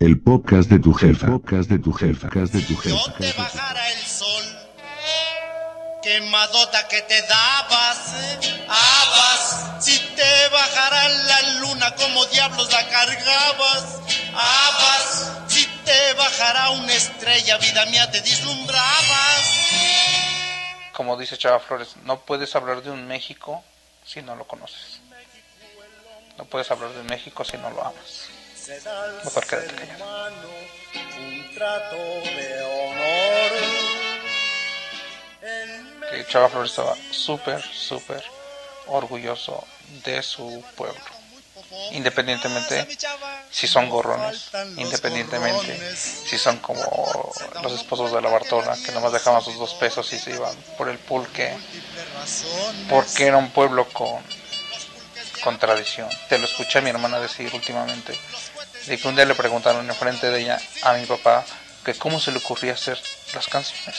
El podcast de tu jefa. Podcast de tu jefa. Podcast de tu jefa. No te bajara el sol, quemadota que te dabas, eh, habas. Si te bajara la luna, como diablos la cargabas, habas. Si te bajara una estrella, vida mía, te deslumbrabas. Como dice Chava Flores, no puedes hablar de un México si no lo conoces. No puedes hablar de México si no lo amas. Mejor quédate callado. Que Chava Flores estaba súper, súper orgulloso de su pueblo. Independientemente si son gorrones, independientemente si son como los esposos de la Bartola, que nomás dejaban sus dos pesos y se iban por el pulque, porque era un pueblo con, con tradición. Te lo escuché a mi hermana decir últimamente, de que un día le preguntaron enfrente de ella a mi papá que cómo se le ocurría hacer las canciones.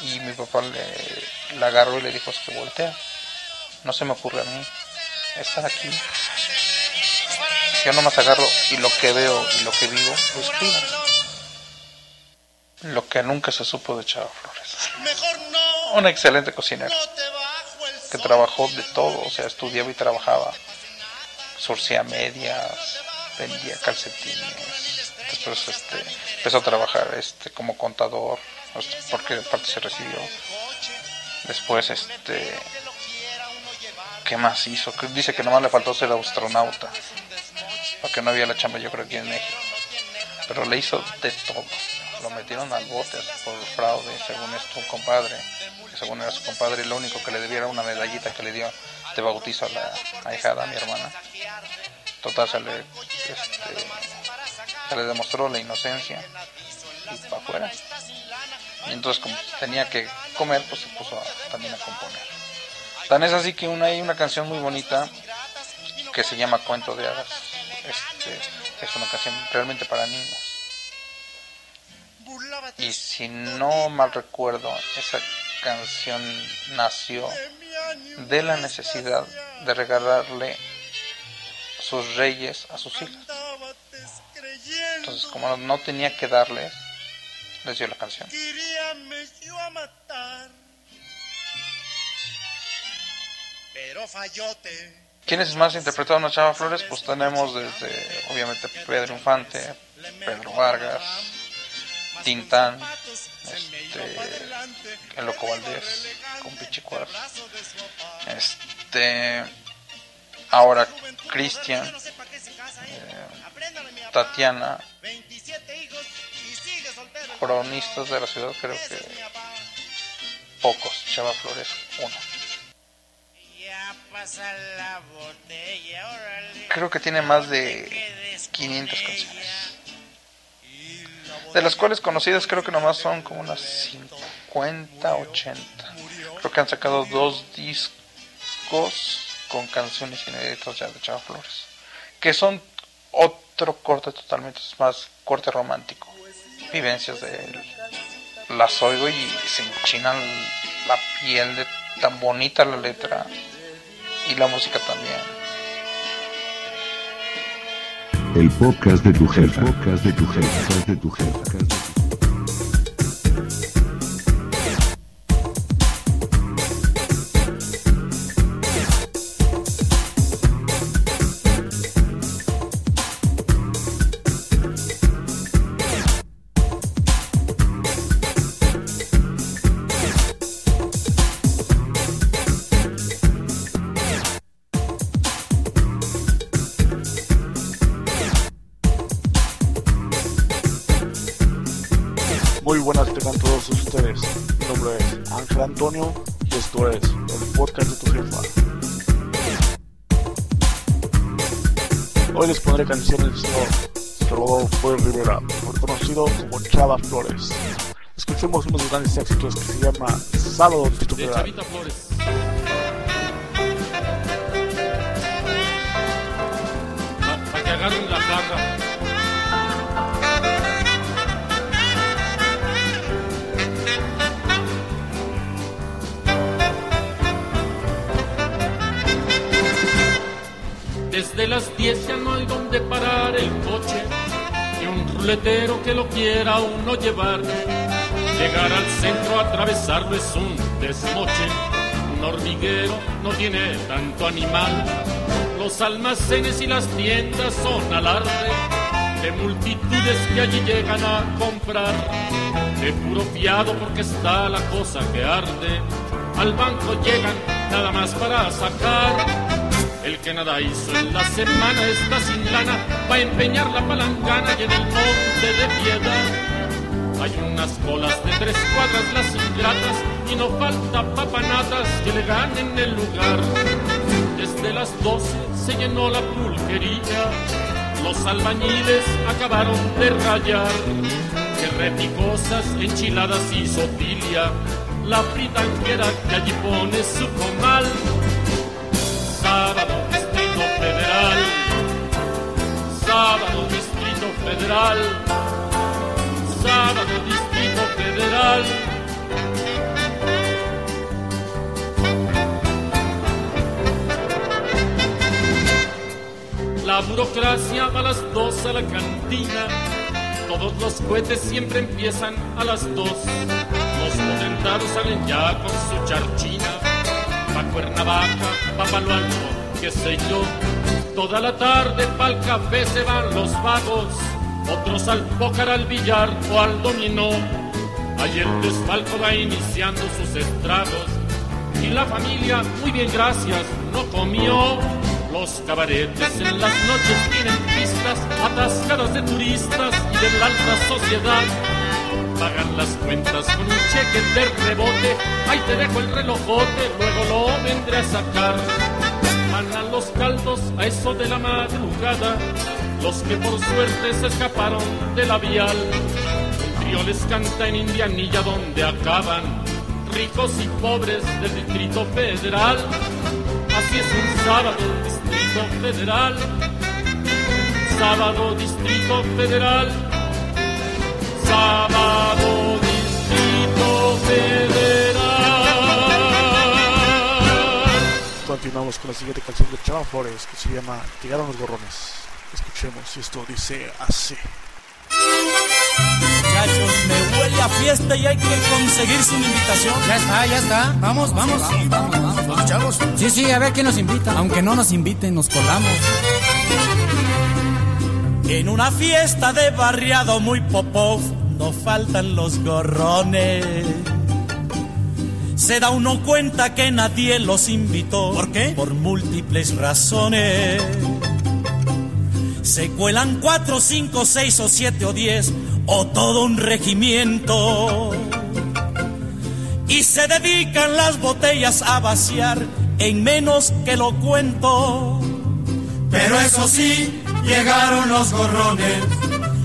Y mi papá le, la agarró y le dijo, es que voltea. No se me ocurre a mí estar aquí. Yo nomás agarro y lo que veo y lo que vivo lo escribo. Lo que nunca se supo de Chava Flores. Mejor no, Un excelente cocinero que trabajó de todo, o sea, estudiaba y trabajaba. Surcía medias, vendía calcetines. Después este, empezó a trabajar este, como contador, porque aparte se recibió. Después, este, ¿qué más hizo? Dice que nomás le faltó ser astronauta, porque no había la chamba yo creo aquí en México. Pero le hizo de todo. Lo metieron al bote por fraude, según esto un compadre, según era su compadre, lo único que le debiera era una medallita que le dio de bautizo a la ahijada, a mi hermana. Total, se le, este, se le demostró la inocencia y para afuera. Y entonces como tenía que comer, pues se puso a- también a componer. Tan es así que una, hay una canción muy bonita que se llama Cuento de Hadas. Este, es una canción realmente para niños. Y si no mal recuerdo, esa canción nació de la necesidad de regalarle sus reyes a sus hijas. Entonces, como no- tenía que darles, les dio la canción. ¿Quiénes más interpretaron a Chava Flores? Pues tenemos desde, obviamente, Pedro Infante, Pedro Vargas, Tintán, este, el Loco Valdés, con Pichicuar, este, ahora Cristian, eh, Tatiana, cronistas de la ciudad, creo que pocos, Chava Flores, uno. Creo que tiene más de 500 canciones. De las cuales conocidas creo que nomás son como unas 50, 80. Creo que han sacado dos discos con canciones inéditas ya de Chava Flores. Que son otro corte totalmente, más corte romántico. Vivencias de él. Las oigo y se enchinan la piel de tan bonita la letra. Y la música también. El podcast de tu jefa. Podcast de tu jefa. De tu jefa. Canciones del señor Rodolfo Rivera, mejor conocido como Chava Flores. Escuchemos uno de sus grandes éxitos que se llama Sábado de. Chavita Flores. Para que agarren la jarra. Desde las 10 ya no hay donde parar el coche. Y un ruletero que lo quiera uno llevar. Llegar al centro, atravesarlo es un desmoche. Un hormiguero no tiene tanto animal. Los almacenes y las tiendas son alarde de multitudes que allí llegan a comprar. De puro fiado porque está la cosa que arde. Al banco llegan nada más para sacar el que nada hizo en la semana está sin lana, va a empeñar la palangana y en el monte de piedad. Hay unas colas de tres cuadras las ingratas y no falta papanatas que le ganen el lugar. Desde las doce se llenó la pulquería, los albañiles acabaron de rayar. Que repicosas, enchiladas y sotilia, la fritanquera que allí pone su comal Sábado, Distrito Federal. Sábado, Distrito Federal. Sábado, Distrito Federal. La burocracia va a las dos a la cantina. Todos los cohetes siempre empiezan a las dos. Los potentados salen ya con su charchina pa' Cuernavaca, pa' Palo Alto, qué sé yo. Toda la tarde pa'l café se van los vagos, otros al pócar, al billar o al dominó. Allí el desfalco va iniciando sus estragos y la familia, muy bien gracias, no comió. Los cabaretes en las noches tienen pistas atascadas de turistas y de la alta sociedad pagan las cuentas con un cheque de rebote. Ahí te dejo el relojote, luego lo vendré a sacar. Van los caldos a eso de la madrugada, los que por suerte se escaparon de la vial. Un trío les canta en Indianilla donde acaban, ricos y pobres del Distrito Federal. Así es un sábado, Distrito Federal. Sábado, Distrito Federal sábado. Continuamos con la siguiente canción de Chava Flores que se llama Tiraron los gorrones. Escuchemos y esto dice así. Muchachos, me huele a fiesta y hay que conseguir su invitación. Ya está, ya está. Vamos, vamos. Sí, vamos, vamos, vamos, chavos. Sí, sí, a ver quién nos invita. Aunque no nos inviten, nos colamos. En una fiesta de barriado muy popov no faltan los gorrones. Se da uno cuenta que nadie los invitó. ¿Por qué? Por múltiples razones. Se cuelan cuatro, cinco, seis o siete o diez o todo un regimiento. Y se dedican las botellas a vaciar en menos que lo cuento. Pero eso sí, llegaron los gorrones.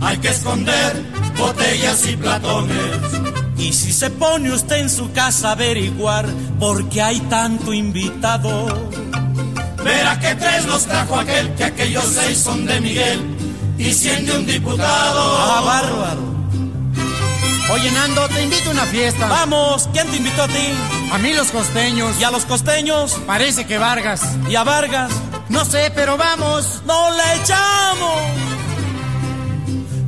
Hay que esconder botellas y platones. Y si se pone usted en su casa a averiguar por qué hay tanto invitado, Verá que tres los trajo aquel, que aquellos seis son de Miguel. Y cien de un diputado. ¡ah, bárbaro! Oye, Nando, te invito a una fiesta. Vamos, ¿quién te invitó a ti? A mí los costeños. ¿Y a los costeños? Parece que Vargas. ¿Y a Vargas? No sé, pero vamos. ¡No le echamos!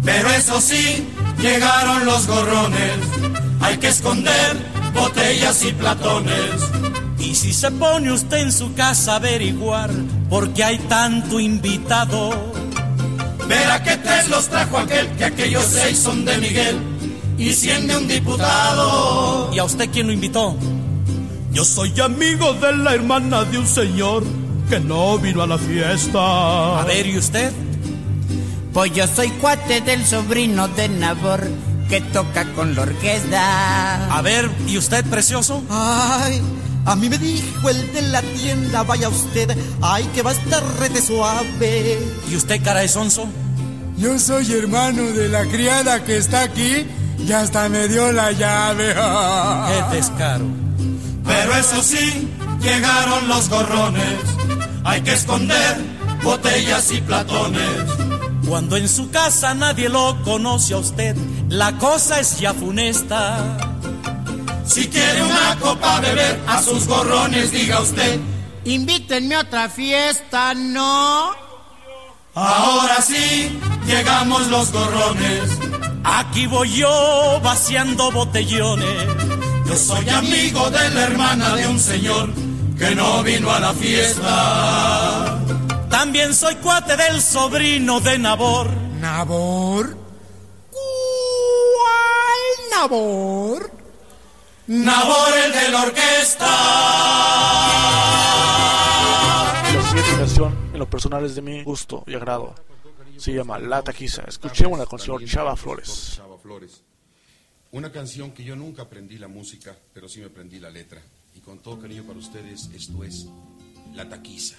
Pero eso sí, llegaron los gorrones. Hay que esconder botellas y platones. Y si se pone usted en su casa a averiguar por qué hay tanto invitado, Verá que tres los trajo aquel, que aquellos seis son de Miguel. Y cien de un diputado. ¿y a usted quién lo invitó? Yo soy amigo de la hermana de un señor que no vino a la fiesta. A ver, ¿y usted? Pues yo soy cuate del sobrino de Nabor que toca con la orquesta. A ver, ¿y usted, precioso? Ay, a mí me dijo el de la tienda, vaya usted, ay, que va a estar rete suave. ¿Y usted, cara de sonso? Yo soy hermano de la criada que está aquí y hasta me dio la llave. ¡Qué descaro! Pero eso sí, llegaron los gorrones. Hay que esconder botellas y platones. Cuando en su casa nadie lo conoce a usted, la cosa es ya funesta. Si quiere una copa beber a sus gorrones, diga usted. Invítenme a otra fiesta, ¿no? Ahora sí, llegamos los gorrones. Aquí voy yo vaciando botellones. Yo soy amigo de la hermana de un señor que no vino a la fiesta. También soy cuate del sobrino de Nabor. ¿Nabor? ¿Cuál Nabor? Nabor el de la orquesta. La siguiente canción, en lo personal es de mi gusto y agrado. Se llama La Taquiza. Escuchémosla con el señor Chava Flores. Chava Flores. Una canción que yo nunca aprendí la música, pero sí me aprendí la letra. Y con todo cariño para ustedes, esto es La Taquiza.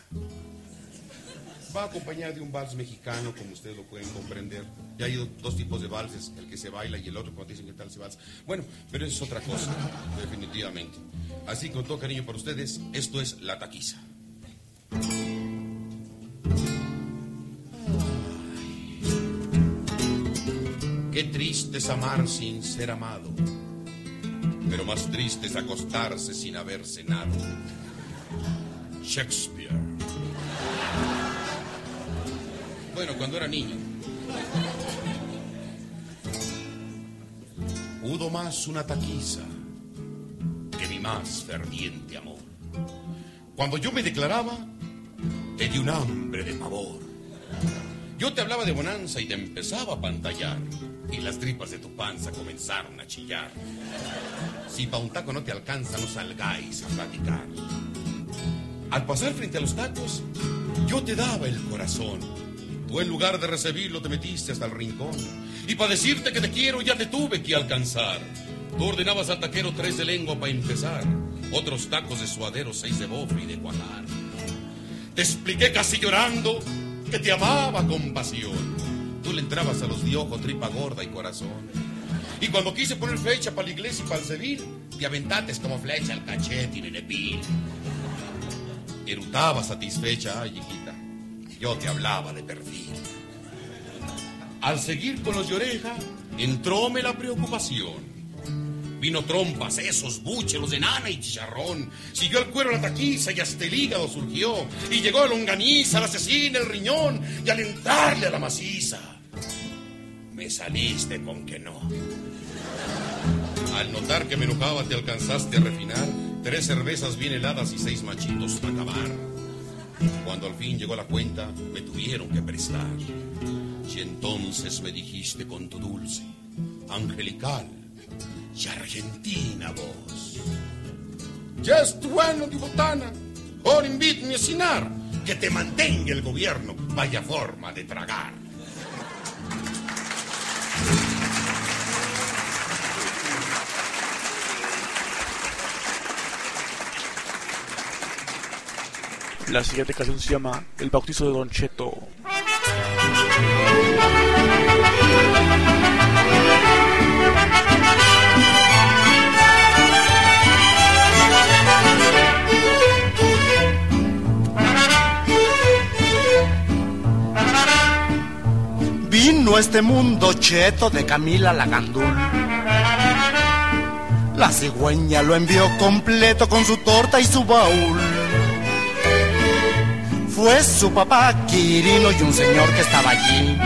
Va acompañada de un vals mexicano, como ustedes lo pueden comprender. Ya hay dos tipos de valses, el que se baila y el otro cuando dicen que tal se vals. Bueno, pero eso es otra cosa, definitivamente. Así con todo cariño para ustedes, esto es La Taquiza. Qué triste es amar sin ser amado, pero más triste es acostarse sin haber cenado. Shakespeare. Bueno, cuando era niño. Pudo más una taquiza que mi más ferviente amor. Cuando yo me declaraba, te di un hambre de pavor. Yo te hablaba de bonanza y te empezaba a pantallar. Y las tripas de tu panza comenzaron a chillar. Si pa' un taco no te alcanza, no salgáis a platicar. Al pasar frente a los tacos, yo te daba el corazón. Tú en lugar de recibirlo te metiste hasta el rincón. Y para decirte que te quiero ya te tuve que alcanzar. Tú ordenabas al taquero tres de lengua para empezar. Otros tacos de suadero, seis de bofe y de cuajar. Te expliqué casi llorando que te amaba con pasión. Tú le entrabas a los de ojo, tripa gorda y corazón. Y cuando quise poner fecha para la iglesia y para el civil, te aventates como flecha al cachete y el. Erutaba satisfecha, ay, hijita. Yo te hablaba de perfil. Al seguir con los de oreja, entróme la preocupación. Vino trompas, esos buchelos de nana y chicharrón. Siguió el cuero la taquiza y hasta el hígado surgió. Y llegó la longaniza, la asesina, el riñón. Y al entrarle a la maciza, me saliste con que no. Al notar que me enojaba, te alcanzaste a refinar. Tres cervezas bien heladas y seis machitos para acabar. Cuando al fin llegó la cuenta, me tuvieron que prestar. Y entonces me dijiste con tu dulce, angelical y argentina voz. Ya es bueno de botana, ahora invítame a cenar, que te mantenga el gobierno, vaya forma de tragar. La siguiente canción se llama El bautizo de Don Cheto. Vino este mundo cheto de Camila Lagandul. La cigüeña lo envió completo con su torta y su baúl. Fue su papá Quirino y un señor que estaba allí.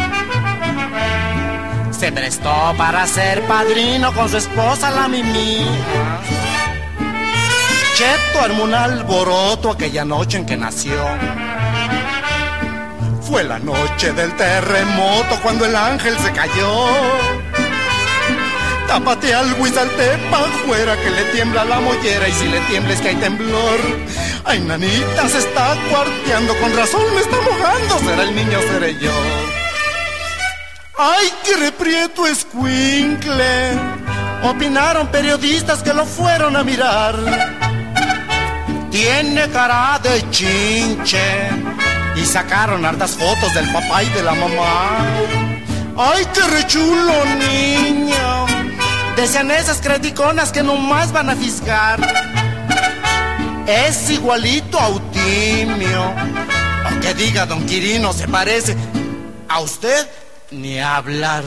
Se prestó para ser padrino con su esposa la Mimi. Cheto armó un alboroto aquella noche en que nació. Fue la noche del terremoto cuando el ángel se cayó. Tápate algo y salte pa' afuera que le tiembla la mollera y si le tiembla es que hay temblor. Ay, nanita, se está cuarteando, con razón me está mojando, será el niño, seré yo. Ay, qué reprieto escuincle. Opinaron periodistas que lo fueron a mirar. Tiene cara de chinche. Y sacaron hartas fotos del papá y de la mamá. Ay, qué rechulo niño. Decían esas crediconas que nomás van a fiscar es igualito a Utimio, Aunque diga don Quirino se parece, a usted ni a hablar.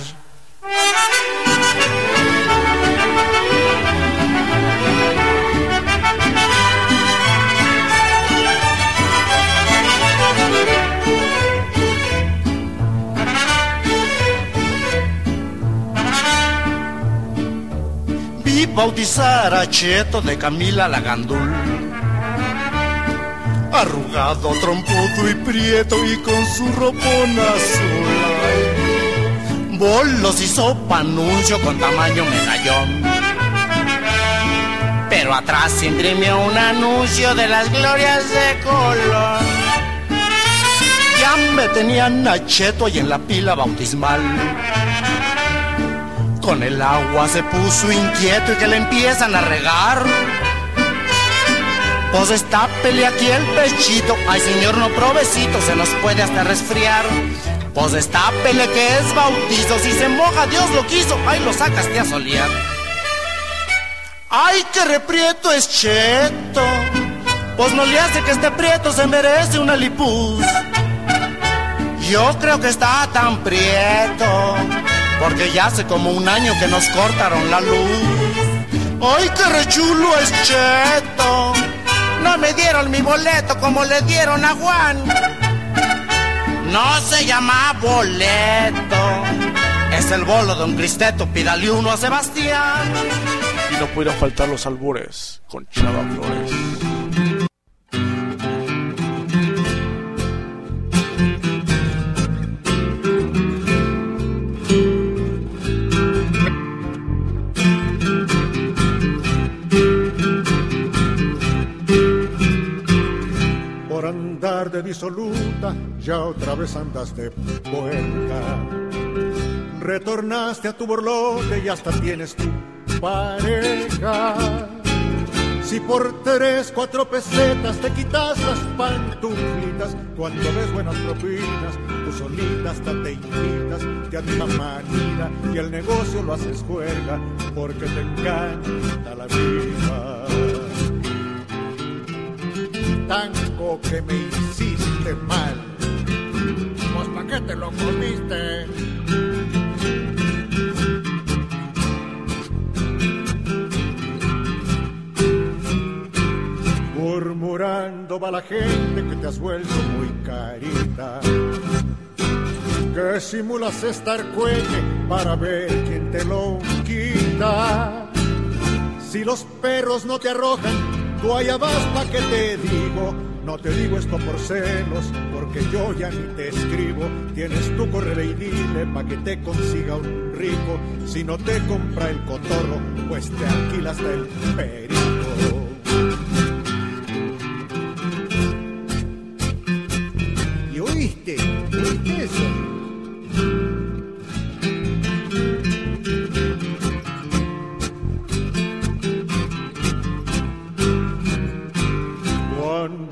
Vi bautizar a Cheto de Camila Lagandul Arrugado, trompudo y prieto y con su ropón azul. Bolos y sopa anuncio con tamaño medallón. Pero atrás imprimió un anuncio de las glorias de Colón. Ya me tenían a Cheto y en la pila bautismal. Con el agua se puso inquieto y que le empiezan a regar. Pues estápele aquí el pechito, ay señor no provecito, se nos puede hasta resfriar. Pues estápele que es bautizo, si se moja Dios lo quiso, ay lo sacas te a solear. Ay que reprieto es cheto, pues no le hace que este prieto se merece una lipuz. Yo creo que está tan prieto, porque ya hace como un año que nos cortaron la luz. Ay que rechulo es cheto. No me dieron mi boleto como le dieron a Juan. No se llama boleto. Es el bolo de un Cristeto, pídale uno a Sebastián. Y no pudieron faltar los albures con Chava Flores. Disoluta, ya otra vez andas de puerta. Retornaste a tu borlote y hasta tienes tu pareja. Si por tres, cuatro pesetas te quitas las pantuflitas, cuando ves buenas propinas, tú solita hasta te invitas, te anima manida y el negocio lo haces juerga porque te encanta la vida. Tango que me hiciste mal, pues pa' qué te lo comiste. Murmurando va la gente que te has vuelto muy carita. Que simulas estar cuelle para ver quién te lo quita. Si los perros no te arrojan, vas pa' que te digo. No te digo esto por celos, porque yo ya ni te escribo. Tienes tu correo y dile pa' que te consiga un rico. Si no te compra el cotorro, pues te alquilas del perico.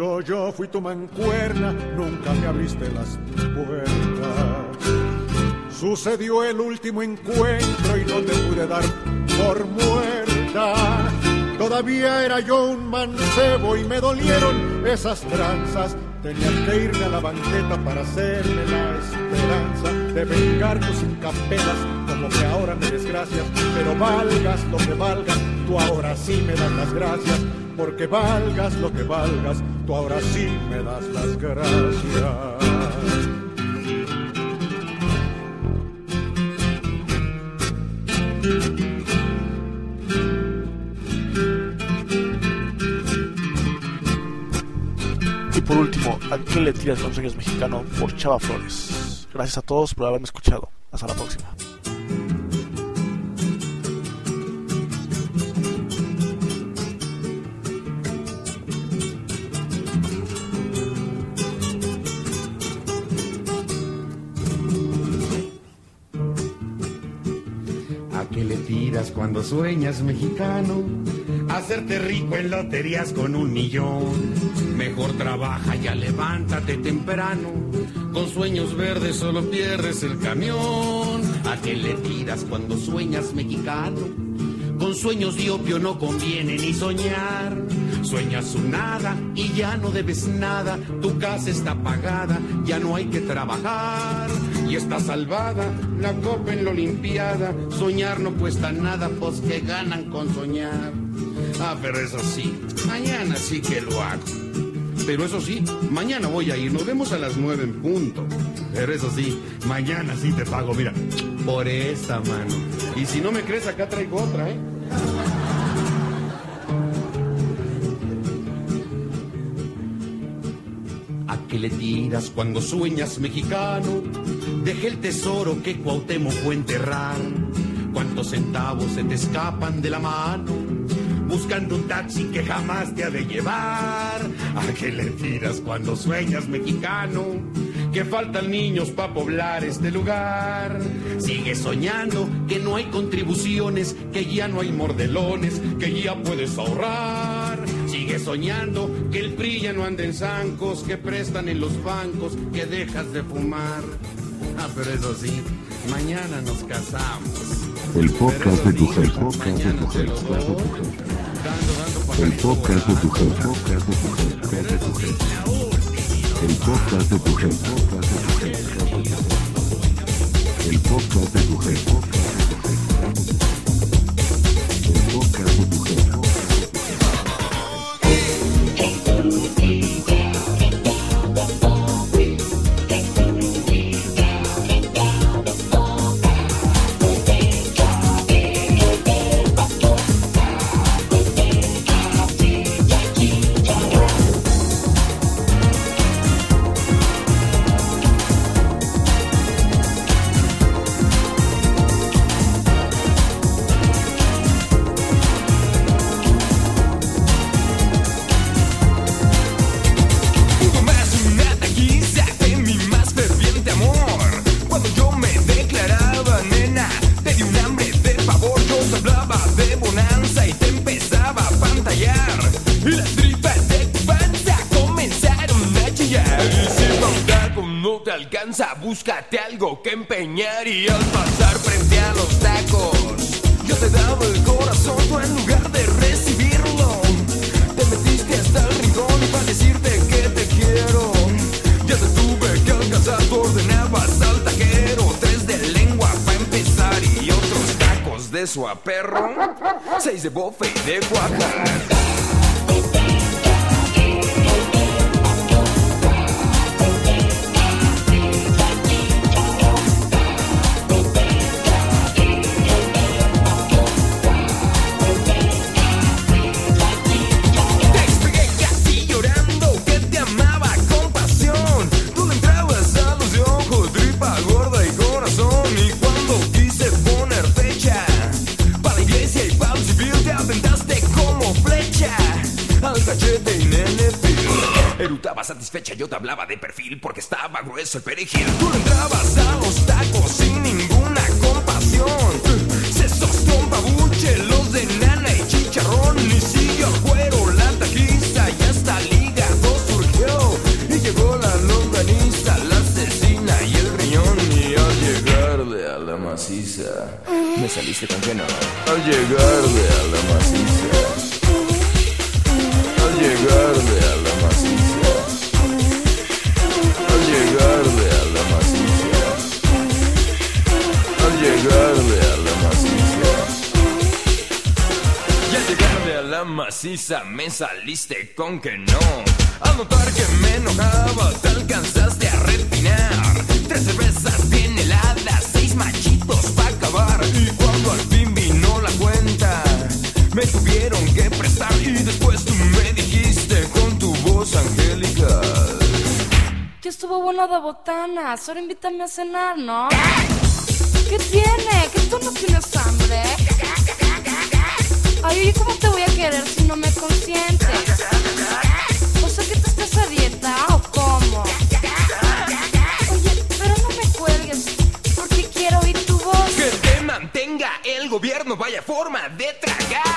Yo fui tu mancuerna, nunca me abriste las puertas. Sucedió el último encuentro y no te pude dar por muerta. Todavía era yo un mancebo y me dolieron esas tranzas. Tenías que irme a la banqueta para hacerme la esperanza de vengar tus incapelas como que ahora me desgracias. Pero valgas lo que valgas, tú ahora sí me das las gracias. Porque valgas lo que valgas, tú ahora sí me das las gracias. Y por último, ¿a qué le tiras los sueños mexicano por Chava Flores? Gracias a todos por haberme escuchado. Hasta la próxima. ¿A qué le tiras cuando sueñas mexicano? Hacerte rico en loterías con un millón. Mejor trabaja, ya levántate temprano. Con sueños verdes solo pierdes el camión. ¿A qué le tiras cuando sueñas mexicano? Con sueños de opio no conviene ni soñar. Sueñas un nada y ya no debes nada. Tu casa está pagada, ya no hay que trabajar y está salvada la copa en la Olimpiada. Soñar no cuesta nada, pues que ganan con soñar. Ah, pero eso sí, mañana sí que lo hago. Pero eso sí, mañana voy a ir, nos vemos a las nueve en punto. Pero eso sí, mañana sí te pago, mira, por esta mano. Y si no me crees, acá traigo otra, ¿eh? ¿A qué le tiras cuando sueñas mexicano? Dejé el tesoro que Cuauhtémoc fue enterrar. ¿Cuántos centavos se te escapan de la mano? Buscando un taxi que jamás te ha de llevar. ¿A qué le tiras cuando sueñas mexicano? Que faltan niños para poblar este lugar. Sigue soñando que no hay contribuciones, que ya no hay mordelones, que ya puedes ahorrar. Sigue soñando que el PRI ya no anda en zancos, que prestan en los bancos, que dejas de fumar. Ah, pero eso sí, mañana nos casamos. El podcast de tu jefe. El podcast de tu jefe. El podcast de tu jefe. El podcast de tu jefe. El podcast de tu jefe. El podcast de tu jefe. Hubo su perro. Seis de bofe y de Oaxaca. Nene Erutaba satisfecha, yo te hablaba de perfil porque estaba grueso el perejil. Tú entrabas a los tacos sin ninguna compasión. Sesos con babuche, los de nana y chicharrón. Y siguió el cuero, la taquiza y hasta el hígado surgió. Y llegó la longaniza, la cecina y el riñón. Y al llegarle a la maciza, me saliste con que no. Al llegarle a la maciza, al llegarle a la maciza, al llegarle a la maciza, al llegarle a la maciza. Y al llegarle a la maciza me saliste con que no. Al notar que me enojaba, bueno de botanas. Ahora invítame a cenar, ¿no? ¿Qué tiene? ¿Que tú no tienes hambre? Ay, oye, ¿cómo te voy a querer si no me consientes? O sea, que tú estás a dieta o cómo? Oye, pero no me cuelgues porque quiero oír tu voz. Que te mantenga el gobierno, vaya forma de tragar.